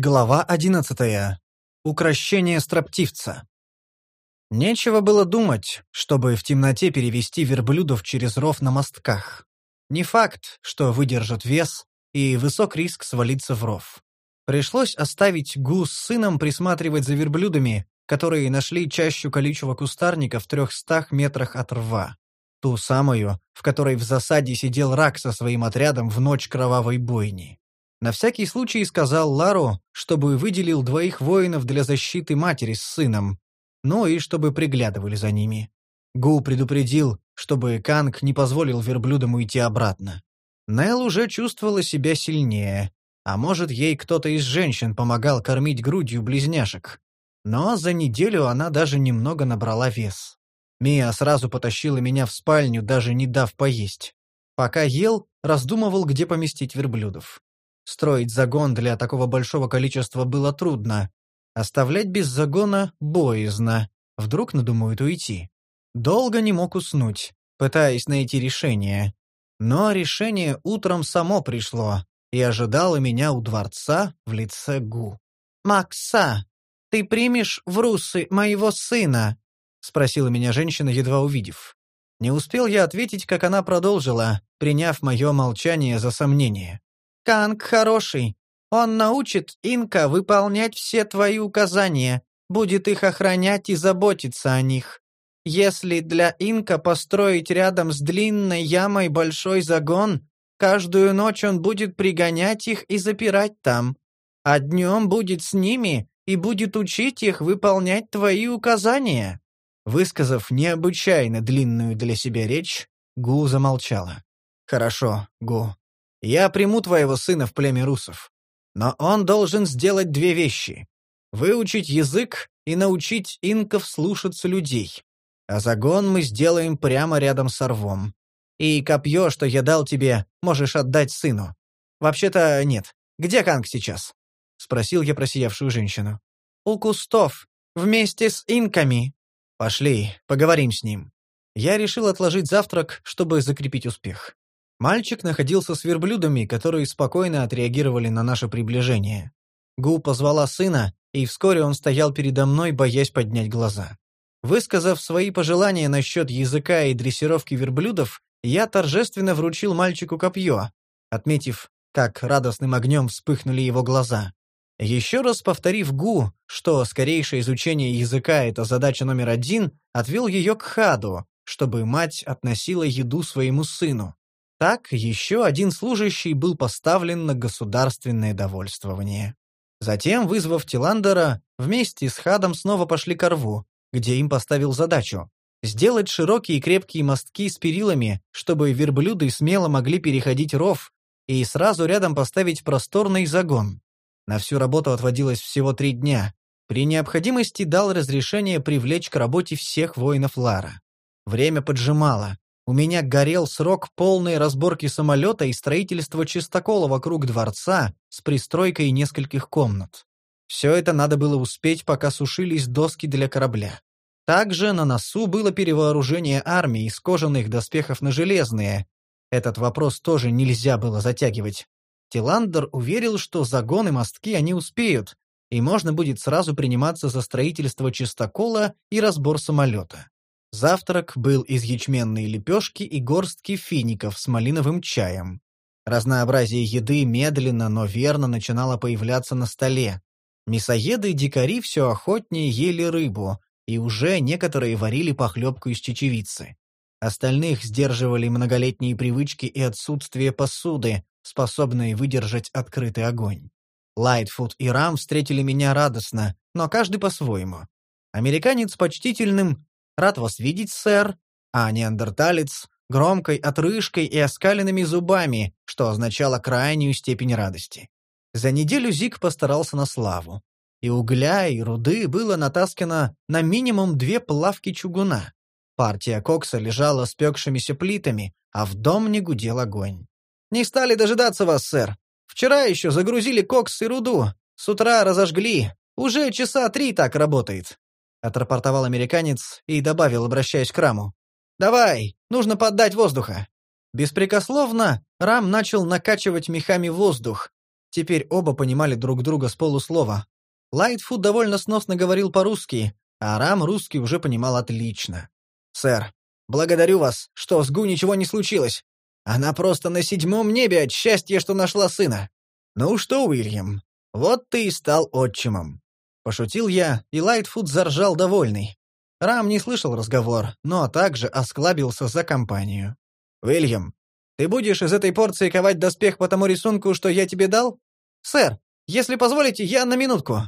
Глава одиннадцатая. Укращение строптивца. Нечего было думать, чтобы в темноте перевести верблюдов через ров на мостках. Не факт, что выдержат вес, и высок риск свалиться в ров. Пришлось оставить Гу с сыном присматривать за верблюдами, которые нашли чащу колючего кустарника в трехстах метрах от рва. Ту самую, в которой в засаде сидел рак со своим отрядом в ночь кровавой бойни. На всякий случай сказал Лару, чтобы выделил двоих воинов для защиты матери с сыном, ну и чтобы приглядывали за ними. Гу предупредил, чтобы Канг не позволил верблюдам уйти обратно. Нел уже чувствовала себя сильнее, а может, ей кто-то из женщин помогал кормить грудью близняшек. Но за неделю она даже немного набрала вес. Мия сразу потащила меня в спальню, даже не дав поесть. Пока ел, раздумывал, где поместить верблюдов. Строить загон для такого большого количества было трудно. Оставлять без загона боязно. Вдруг надумают уйти. Долго не мог уснуть, пытаясь найти решение. Но решение утром само пришло и ожидало меня у дворца в лице Гу. «Макса, ты примешь в русы моего сына?» — спросила меня женщина, едва увидев. Не успел я ответить, как она продолжила, приняв мое молчание за сомнение. Канг хороший. Он научит Инка выполнять все твои указания, будет их охранять и заботиться о них. Если для Инка построить рядом с длинной ямой большой загон, каждую ночь он будет пригонять их и запирать там. А днем будет с ними и будет учить их выполнять твои указания». Высказав необычайно длинную для себя речь, Гу замолчала. «Хорошо, Гу. Я приму твоего сына в племя русов. Но он должен сделать две вещи. Выучить язык и научить инков слушаться людей. А загон мы сделаем прямо рядом с рвом. И копье, что я дал тебе, можешь отдать сыну. Вообще-то нет. Где Канг сейчас?» — спросил я просиявшую женщину. «У кустов, вместе с инками». «Пошли, поговорим с ним». Я решил отложить завтрак, чтобы закрепить успех. Мальчик находился с верблюдами, которые спокойно отреагировали на наше приближение. Гу позвала сына, и вскоре он стоял передо мной, боясь поднять глаза. Высказав свои пожелания насчет языка и дрессировки верблюдов, я торжественно вручил мальчику копье, отметив, как радостным огнем вспыхнули его глаза. Еще раз повторив Гу, что скорейшее изучение языка — это задача номер один, отвел ее к Хаду, чтобы мать относила еду своему сыну. Так еще один служащий был поставлен на государственное довольствование. Затем, вызвав Тиландера, вместе с Хадом снова пошли к рву, где им поставил задачу — сделать широкие и крепкие мостки с перилами, чтобы верблюды смело могли переходить ров, и сразу рядом поставить просторный загон. На всю работу отводилось всего три дня. При необходимости дал разрешение привлечь к работе всех воинов Лара. Время поджимало, у меня горел срок полной разборки самолета и строительства чистокола вокруг дворца с пристройкой нескольких комнат. Все это надо было успеть, пока сушились доски для корабля. Также на носу было перевооружение армии из кожаных доспехов на железные. Этот вопрос тоже нельзя было затягивать. Тиландер уверил, что загон и мостки они успеют, и можно будет сразу приниматься за строительство чистокола и разбор самолета. Завтрак был из ячменной лепешки и горстки фиников с малиновым чаем. Разнообразие еды медленно, но верно начинало появляться на столе. Мясоеды и дикари все охотнее ели рыбу, и уже некоторые варили похлебку из чечевицы. Остальных сдерживали многолетние привычки и отсутствие посуды, способные выдержать открытый огонь. Лайтфуд и Рам встретили меня радостно, но каждый по-своему. Американец почтительным Рад вас видеть, сэр. А неандерталец — громкой отрыжкой и оскаленными зубами, что означало крайнюю степень радости. За неделю Зик постарался на славу. И угля, и руды было натаскано на минимум две плавки чугуна. Партия кокса лежала спекшимися плитами, а в дом не гудел огонь. «Не стали дожидаться вас, сэр. Вчера еще загрузили кокс и руду. С утра разожгли. Уже часа три так работает. — отрапортовал американец и добавил, обращаясь к Раму. «Давай, нужно поддать воздуха». Беспрекословно Рам начал накачивать мехами воздух, Теперь оба понимали друг друга с полуслова. Лайтфуд довольно сносно говорил по-русски, а Рам русский уже понимал отлично. «Сэр, благодарю вас, что с Гу ничего не случилось. Она просто на седьмом небе от счастья, что нашла сына. Ну что, Уильям, вот ты и стал отчимом». Пошутил я, и Лайтфуд заржал довольный. Рам не слышал разговор, но также осклабился за компанию. «Уильям, ты будешь из этой порции ковать доспех по тому рисунку, что я тебе дал?» «Сэр, если позволите, я на минутку».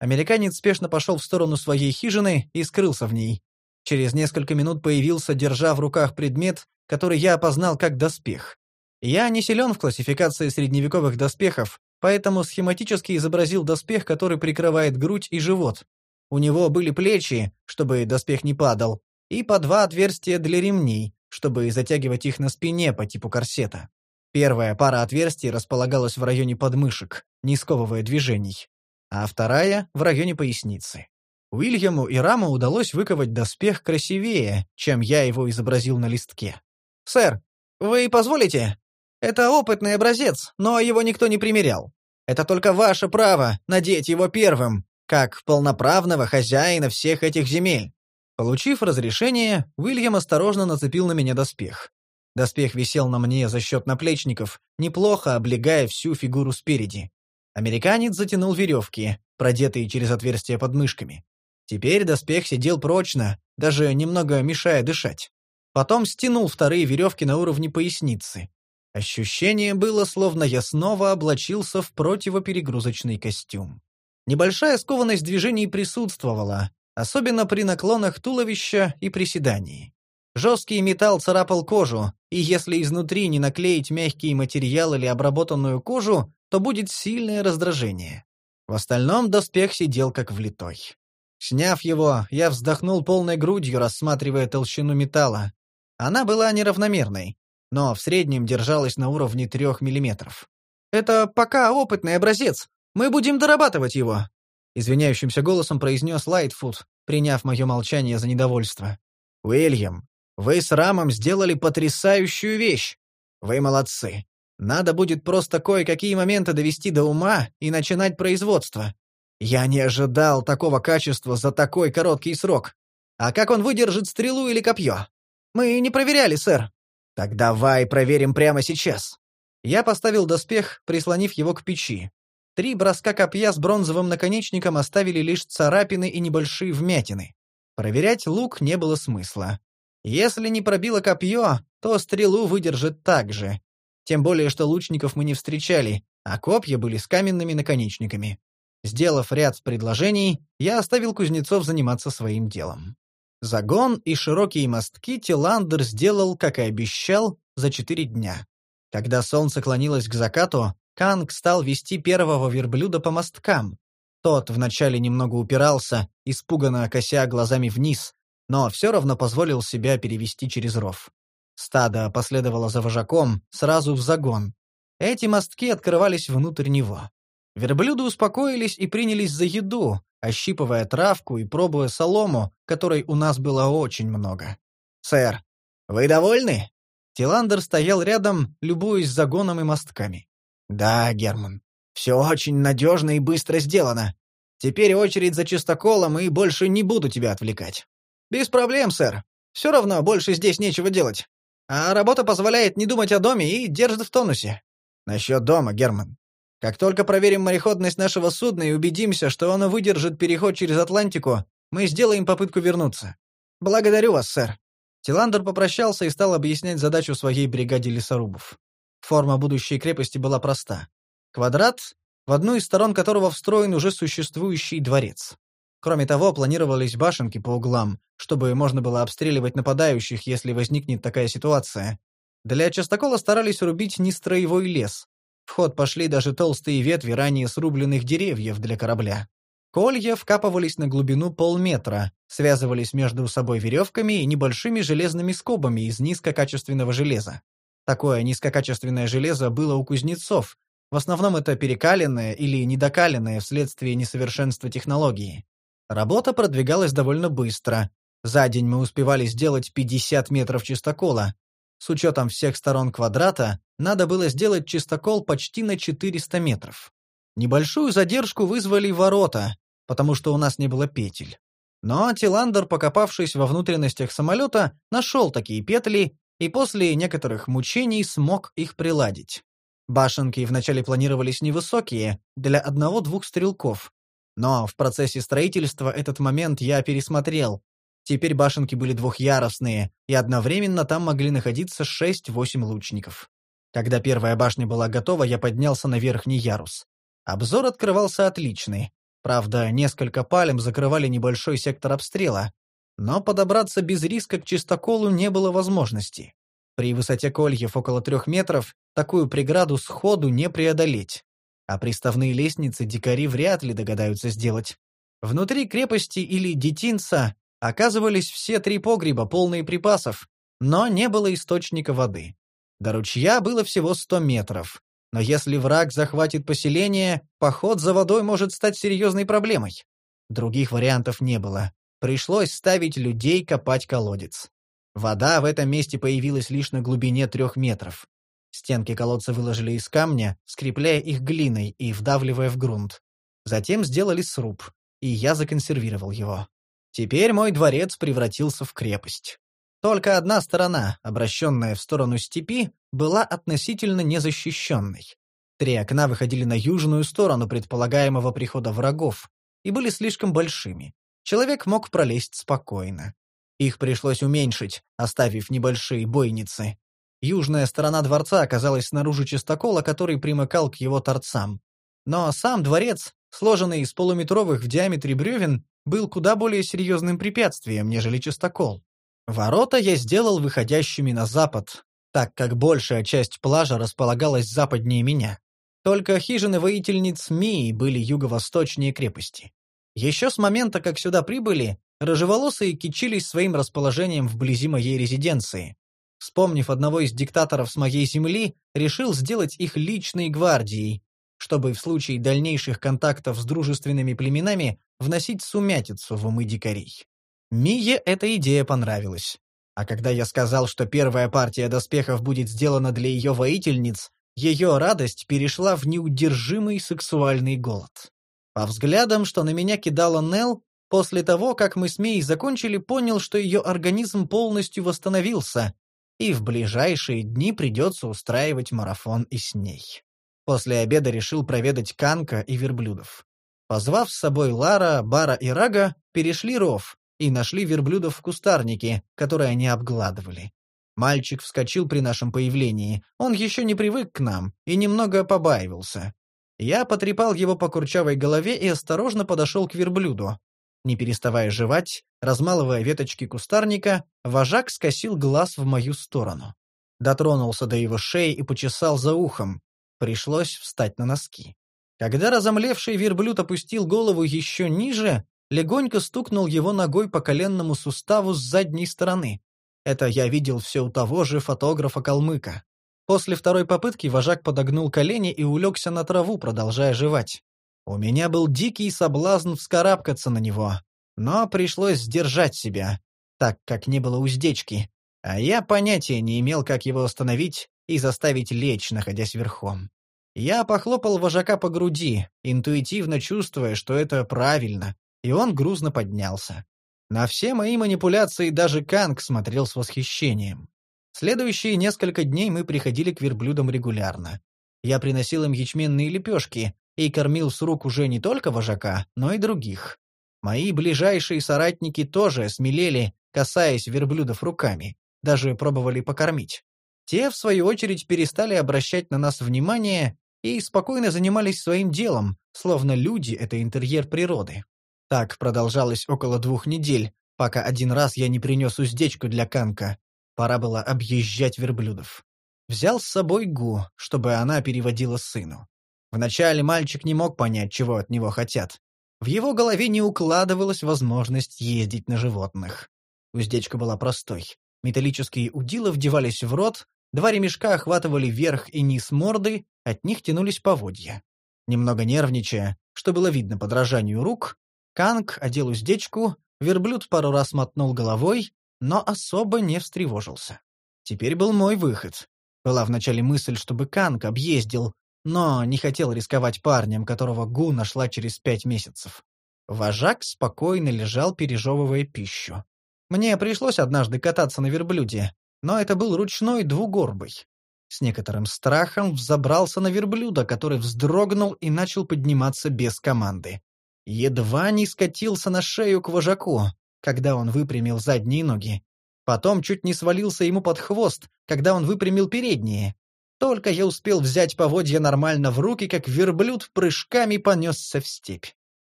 Американец спешно пошел в сторону своей хижины и скрылся в ней. Через несколько минут появился, держа в руках предмет, который я опознал как доспех. Я не силен в классификации средневековых доспехов, поэтому схематически изобразил доспех, который прикрывает грудь и живот. У него были плечи, чтобы доспех не падал, и по два отверстия для ремней, чтобы затягивать их на спине по типу корсета. Первая пара отверстий располагалась в районе подмышек, не сковывая движений, а вторая — в районе поясницы. Уильяму и Раму удалось выковать доспех красивее, чем я его изобразил на листке. «Сэр, вы позволите? Это опытный образец, но его никто не примерял. Это только ваше право надеть его первым, как полноправного хозяина всех этих земель». Получив разрешение, Уильям осторожно нацепил на меня доспех. Доспех висел на мне за счет наплечников, неплохо облегая всю фигуру спереди. Американец затянул веревки, продетые через отверстия под мышками. Теперь доспех сидел прочно, даже немного мешая дышать. Потом стянул вторые веревки на уровне поясницы. Ощущение было, словно я снова облачился в противоперегрузочный костюм. Небольшая скованность движений присутствовала, особенно при наклонах туловища и приседании. Жесткий металл царапал кожу, и если изнутри не наклеить мягкий материал или обработанную кожу, то будет сильное раздражение. В остальном доспех сидел как влитой. Сняв его, я вздохнул полной грудью, рассматривая толщину металла. Она была неравномерной, но в среднем держалась на уровне трех миллиметров. «Это пока опытный образец. Мы будем дорабатывать его», — извиняющимся голосом произнес Лайтфуд, приняв мое молчание за недовольство. «Уильям, вы с Рамом сделали потрясающую вещь. Вы молодцы. Надо будет просто кое-какие моменты довести до ума и начинать производство. Я не ожидал такого качества за такой короткий срок. А как он выдержит стрелу или копье? Мы не проверяли, сэр. Так давай проверим прямо сейчас. Я поставил доспех, прислонив его к печи. Три броска копья с бронзовым наконечником оставили лишь царапины и небольшие вмятины. Проверять лук не было смысла. Если не пробило копье, то стрелу выдержит так же. Тем более, что лучников мы не встречали, а копья были с каменными наконечниками. Сделав ряд предложений, я оставил кузнецов заниматься своим делом. Загон и широкие мостки Тиландер сделал, как и обещал, за четыре дня. Когда солнце клонилось к закату, Канг стал вести первого верблюда по мосткам. Тот вначале немного упирался, испуганно кося глазами вниз, но все равно позволил себя перевести через ров. Стадо последовало за вожаком сразу в загон. Эти мостки открывались внутрь него. Верблюды успокоились и принялись за еду, ощипывая травку и пробуя солому, которой у нас было очень много. «Сэр, вы довольны?» Тиландер стоял рядом, любуясь загоном и мостками. «Да, Герман, все очень надежно и быстро сделано. Теперь очередь за чистоколом, и больше не буду тебя отвлекать». «Без проблем, сэр. Все равно больше здесь нечего делать. А работа позволяет не думать о доме и держит в тонусе». «Насчет дома, Герман. Как только проверим мореходность нашего судна и убедимся, что оно выдержит переход через Атлантику, мы сделаем попытку вернуться. Благодарю вас, сэр. Тиландер попрощался и стал объяснять задачу своей бригаде лесорубов. Форма будущей крепости была проста. Квадрат, в одну из сторон которого встроен уже существующий дворец. Кроме того, планировались башенки по углам, чтобы можно было обстреливать нападающих, если возникнет такая ситуация. Для частокола старались рубить нестроевой лес, в ход пошли даже толстые ветви ранее срубленных деревьев для корабля. Колья вкапывались на глубину полметра, связывались между собой веревками и небольшими железными скобами из низкокачественного железа. Такое низкокачественное железо было у кузнецов. В основном это перекаленное или недокаленное вследствие несовершенства технологии. Работа продвигалась довольно быстро. За день мы успевали сделать 50 метров чистокола. С учетом всех сторон квадрата, надо было сделать чистокол почти на 400 метров. Небольшую задержку вызвали ворота, потому что у нас не было петель. Но Тиландер, покопавшись во внутренностях самолета, нашел такие петли и после некоторых мучений смог их приладить. Башенки вначале планировались невысокие, для одного-двух стрелков. Но в процессе строительства этот момент я пересмотрел. Теперь башенки были двухъярусные, и одновременно там могли находиться 6-8 лучников. Когда первая башня была готова, я поднялся на верхний ярус. Обзор открывался отличный. Правда, несколько палем закрывали небольшой сектор обстрела, но подобраться без риска к чистоколу не было возможности. При высоте кольев около трех метров такую преграду сходу не преодолеть. А приставные лестницы дикари вряд ли догадаются сделать. Внутри крепости или детинца оказывались все три погреба, полные припасов, но не было источника воды. До ручья было всего сто метров, но если враг захватит поселение, поход за водой может стать серьезной проблемой. Других вариантов не было. Пришлось ставить людей копать колодец. Вода в этом месте появилась лишь на глубине трех метров. Стенки колодца выложили из камня, скрепляя их глиной и вдавливая в грунт. Затем сделали сруб, и я законсервировал его. Теперь мой дворец превратился в крепость. Только одна сторона, обращенная в сторону степи, была относительно незащищенной. Три окна выходили на южную сторону предполагаемого прихода врагов и были слишком большими. Человек мог пролезть спокойно. Их пришлось уменьшить, оставив небольшие бойницы. Южная сторона дворца оказалась снаружи чистокола, который примыкал к его торцам. Но сам дворец, сложенный из полуметровых в диаметре бревен, был куда более серьезным препятствием, нежели чистокол. Ворота я сделал выходящими на запад, так как большая часть плажа располагалась западнее меня. Только хижины воительниц Мии были юго-восточнее крепости. Еще с момента, как сюда прибыли, рыжеволосые кичились своим расположением вблизи моей резиденции. Вспомнив одного из диктаторов с моей земли, решил сделать их личной гвардией, чтобы в случае дальнейших контактов с дружественными племенами вносить сумятицу в умы дикарей. Мие эта идея понравилась. А когда я сказал, что первая партия доспехов будет сделана для ее воительниц, ее радость перешла в неудержимый сексуальный голод. По взглядам, что на меня кидала Нел, после того, как мы с Мией закончили, понял, что ее организм полностью восстановился, и в ближайшие дни придется устраивать марафон и с ней. После обеда решил проведать Канка и верблюдов. Позвав с собой Лара, Бара и Рага, перешли ров, и нашли верблюдов в кустарнике, которые они обгладывали. Мальчик вскочил при нашем появлении. Он еще не привык к нам и немного побаивался. Я потрепал его по курчавой голове и осторожно подошел к верблюду. Не переставая жевать, размалывая веточки кустарника, вожак скосил глаз в мою сторону. Дотронулся до его шеи и почесал за ухом. Пришлось встать на носки. Когда разомлевший верблюд опустил голову еще ниже, легонько стукнул его ногой по коленному суставу с задней стороны. Это я видел все у того же фотографа-калмыка. После второй попытки вожак подогнул колени и улегся на траву, продолжая жевать. У меня был дикий соблазн вскарабкаться на него, но пришлось сдержать себя, так как не было уздечки, а я понятия не имел, как его остановить и заставить лечь, находясь верхом. Я похлопал вожака по груди, интуитивно чувствуя, что это правильно, и он грузно поднялся. На все мои манипуляции даже Канг смотрел с восхищением. Следующие несколько дней мы приходили к верблюдам регулярно. Я приносил им ячменные лепешки и кормил с рук уже не только вожака, но и других. Мои ближайшие соратники тоже смелели, касаясь верблюдов руками, даже пробовали покормить. Те, в свою очередь, перестали обращать на нас внимание и спокойно занимались своим делом, словно люди — это интерьер природы. Так продолжалось около двух недель, пока один раз я не принес уздечку для Канка. Пора было объезжать верблюдов. Взял с собой Гу, чтобы она переводила сыну. Вначале мальчик не мог понять, чего от него хотят. В его голове не укладывалась возможность ездить на животных. Уздечка была простой. Металлические удила вдевались в рот, два ремешка охватывали верх и низ морды, от них тянулись поводья. Немного нервничая, что было видно подражанию рук, Канг одел уздечку, верблюд пару раз мотнул головой, но особо не встревожился. Теперь был мой выход. Была вначале мысль, чтобы Канг объездил, но не хотел рисковать парнем, которого Гу нашла через пять месяцев. Вожак спокойно лежал, пережевывая пищу. Мне пришлось однажды кататься на верблюде, но это был ручной двугорбый. С некоторым страхом взобрался на верблюда, который вздрогнул и начал подниматься без команды. Едва не скатился на шею к вожаку, когда он выпрямил задние ноги. Потом чуть не свалился ему под хвост, когда он выпрямил передние. Только я успел взять поводья нормально в руки, как верблюд прыжками понесся в степь.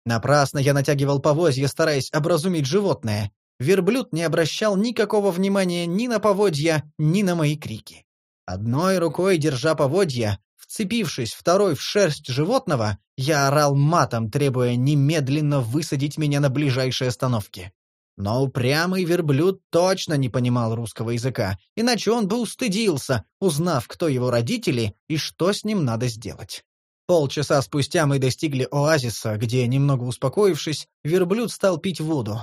Напрасно я натягивал поводья, стараясь образумить животное. Верблюд не обращал никакого внимания ни на поводья, ни на мои крики. Одной рукой, держа поводья, вцепившись второй в шерсть животного, я орал матом, требуя немедленно высадить меня на ближайшей остановке. Но упрямый верблюд точно не понимал русского языка, иначе он бы устыдился, узнав, кто его родители и что с ним надо сделать. Полчаса спустя мы достигли оазиса, где, немного успокоившись, верблюд стал пить воду.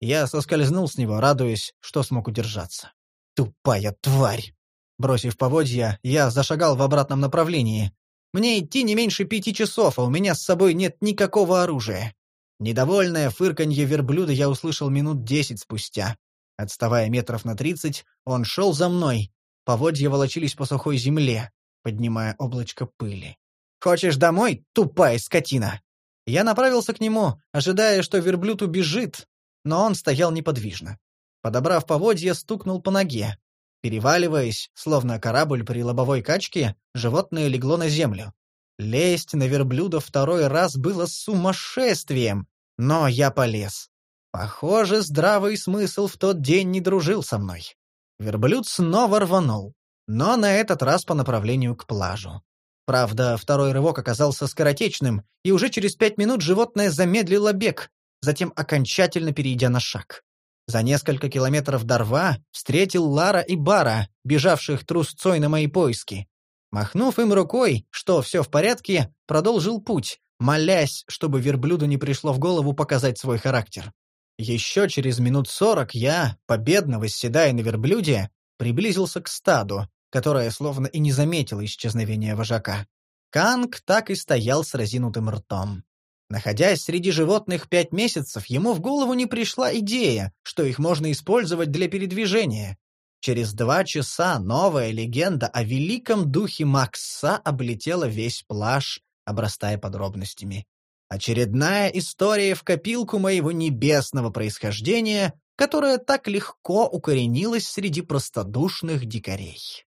Я соскользнул с него, радуясь, что смог удержаться. «Тупая тварь!» Бросив поводья, я зашагал в обратном направлении. Мне идти не меньше пяти часов, а у меня с собой нет никакого оружия. Недовольное фырканье верблюда я услышал минут десять спустя. Отставая метров на тридцать, он шел за мной. Поводья волочились по сухой земле, поднимая облачко пыли. «Хочешь домой, тупая скотина?» Я направился к нему, ожидая, что верблюд убежит, но он стоял неподвижно. Подобрав поводья, стукнул по ноге. Переваливаясь, словно корабль при лобовой качке, животное легло на землю. Лезть на верблюда второй раз было сумасшествием, но я полез. Похоже, здравый смысл в тот день не дружил со мной. Верблюд снова рванул, но на этот раз по направлению к плажу. Правда, второй рывок оказался скоротечным, и уже через пять минут животное замедлило бег, затем окончательно перейдя на шаг. За несколько километров до рва встретил Лара и Бара, бежавших трусцой на мои поиски. Махнув им рукой, что все в порядке, продолжил путь, молясь, чтобы верблюду не пришло в голову показать свой характер. Еще через минут сорок я, победно восседая на верблюде, приблизился к стаду, которое словно и не заметило исчезновения вожака. Канг так и стоял с разинутым ртом. Находясь среди животных пять месяцев, ему в голову не пришла идея, что их можно использовать для передвижения. Через два часа новая легенда о великом духе Макса облетела весь плаж, обрастая подробностями. Очередная история в копилку моего небесного происхождения, которая так легко укоренилась среди простодушных дикарей.